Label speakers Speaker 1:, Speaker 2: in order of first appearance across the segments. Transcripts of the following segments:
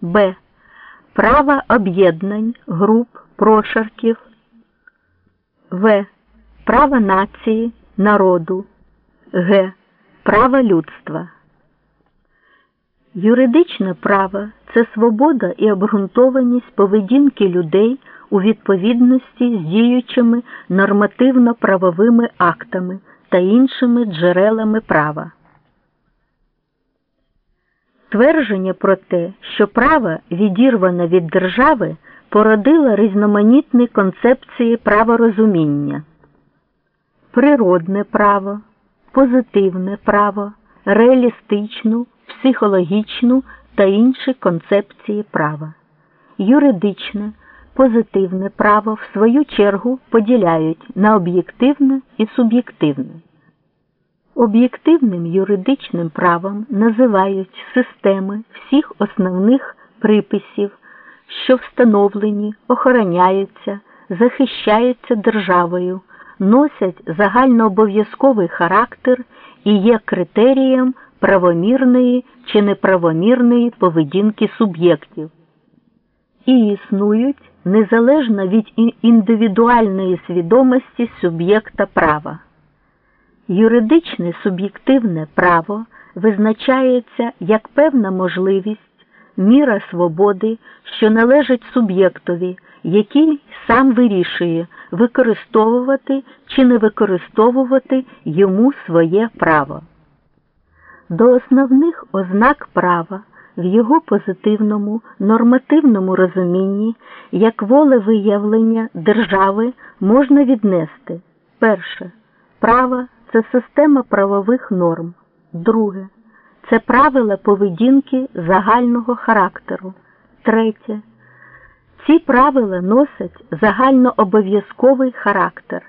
Speaker 1: Б. Права об'єднань, груп, прошарків. В. Права нації, народу. Г. Права людства. Юридичне право це свобода і обґрунтованість поведінки людей у відповідності з діючими нормативно-правовими актами та іншими джерелами права. Твердження про те, що право відірване від держави, породило різноманітні концепції праворозуміння, природне право, позитивне право, реалістичну, психологічну та інші концепції права. Юридичне, позитивне право в свою чергу поділяють на об'єктивне і суб'єктивне. Об'єктивним юридичним правом називають системи всіх основних приписів, що встановлені, охороняються, захищаються державою, носять загальнообов'язковий характер і є критерієм правомірної чи неправомірної поведінки суб'єктів і існують незалежно від індивідуальної свідомості суб'єкта права. Юридичне суб'єктивне право визначається як певна можливість, міра свободи, що належить суб'єктові, який сам вирішує використовувати чи не використовувати йому своє право. До основних ознак права в його позитивному нормативному розумінні як волевиявлення держави можна віднести перше право це система правових норм, друге це правила поведінки загального характеру, третє. Ці правила носять загальнообов'язковий характер.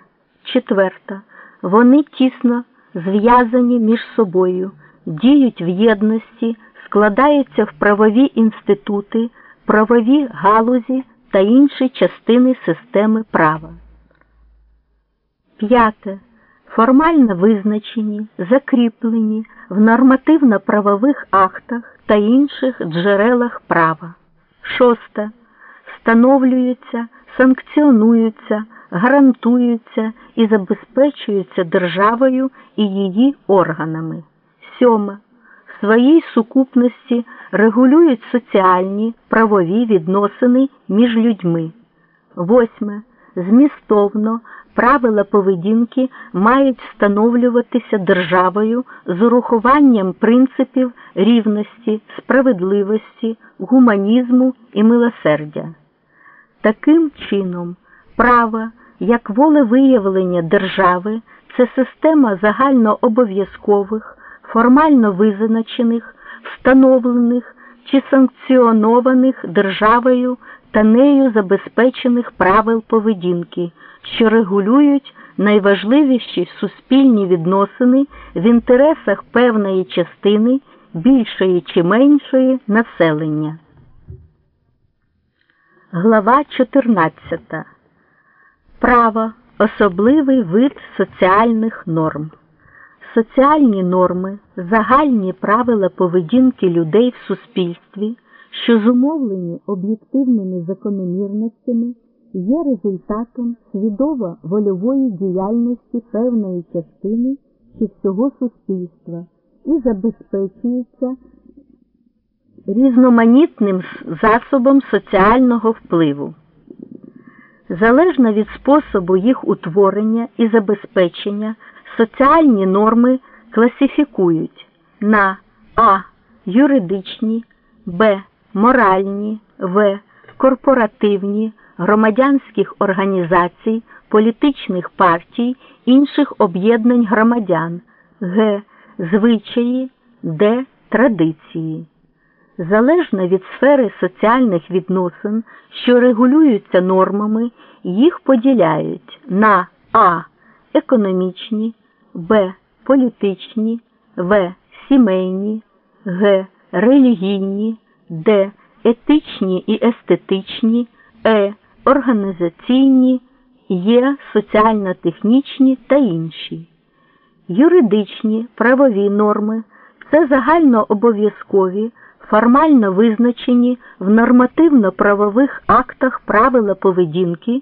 Speaker 1: Четверте. Вони тісно зв'язані між собою, діють в єдності, складаються в правові інститути, правові галузі та інші частини системи права. П'яте. Формально визначені, закріплені в нормативно-правових актах та інших джерелах права. Шосте. Встановлюються, санкціонуються, гарантуються і забезпечуються державою і її органами. Сьоме. В своїй сукупності регулюють соціальні правові відносини між людьми. Восьме. Змістовно правила поведінки мають встановлюватися державою з урахуванням принципів рівності, справедливості, гуманізму і милосердя. Таким чином, право як волевиявлення держави це система загальнообов'язкових, формально визначених, встановлених чи санкціонованих державою та нею забезпечених правил поведінки, що регулюють найважливіші суспільні відносини в інтересах певної частини більшої чи меншої населення. Глава 14. Право особливий вид соціальних норм. Соціальні норми, загальні правила поведінки людей в суспільстві що зумовлені об'єктивними закономірностями, є результатом свідомо вольової діяльності певної частини чи всього суспільства і забезпечується різноманітним засобом соціального впливу. Залежно від способу їх утворення і забезпечення, соціальні норми класифікують на А. Юридичні, Б моральні, в. корпоративні, громадянських організацій, політичних партій, інших об'єднань громадян, г. звичаї, д. традиції. Залежно від сфери соціальних відносин, що регулюються нормами, їх поділяють на а. економічні, б. політичні, в. сімейні, г. релігійні. Д. Етичні і естетичні, Е. Організаційні, Є соціально-технічні та інші. Юридичні правові норми це загальнообов'язкові, формально визначені в нормативно-правових актах правила поведінки